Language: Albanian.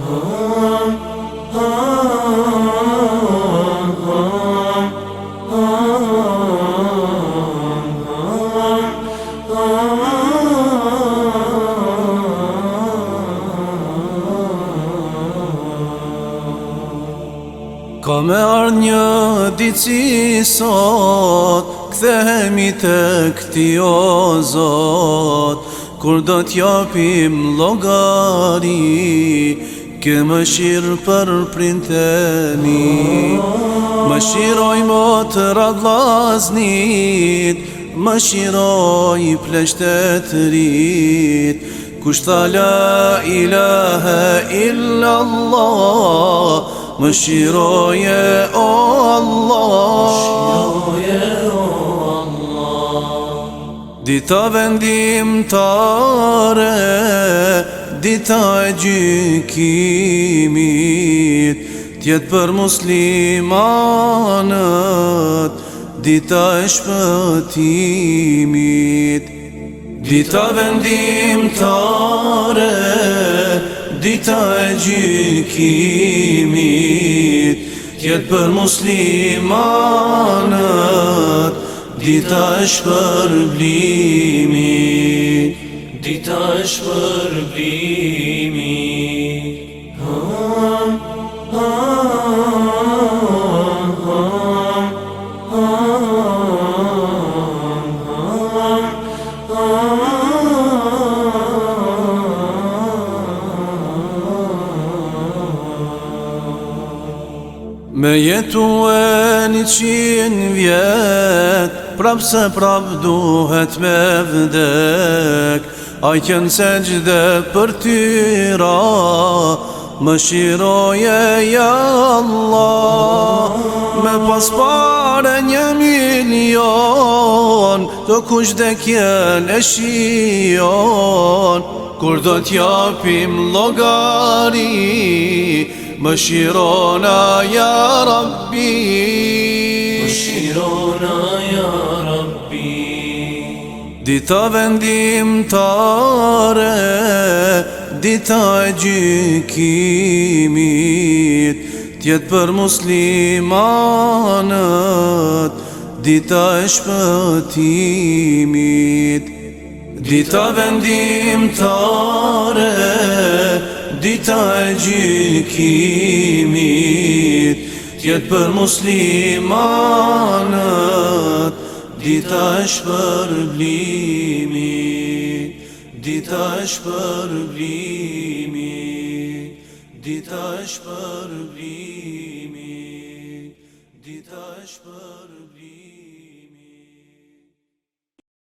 Ha ha ha Ka me ard një dici sot Kthe hemite kti ozot Kur do t'japim logari Ke më shirë për printeni Më shiroj më të radlaznit Më shiroj pleshtet rrit Kusht tha la ilahe illallah Më shiroj e o Allah Dita vendim tare dita e gjykimit Tjetë për muslimanët Dita e shpëtimit Dita vendim tare Dita e gjykimit Tjetë për muslimanët Dita e shpërblimit i tash përpimi Hëm, hëm, hëm, hëm Me jetu e një qin vjet prap se prap duhet me vdek A qënë se gjde për tyra Më shiroje ja Allah Me pas pare një milion Të kush dhe kjen e shion Kur do t'japim logari Më shirona Rabbi Më shirona ja Rabbi Dita vendim tare, dita e gjykimit Tjetë për muslimanët, dita e shpëtimit Dita vendim tare, dita e gjykimit Tjetë për muslimanët Dita është për blimi Dita është për blimi Dita është për blimi Dita është për blimi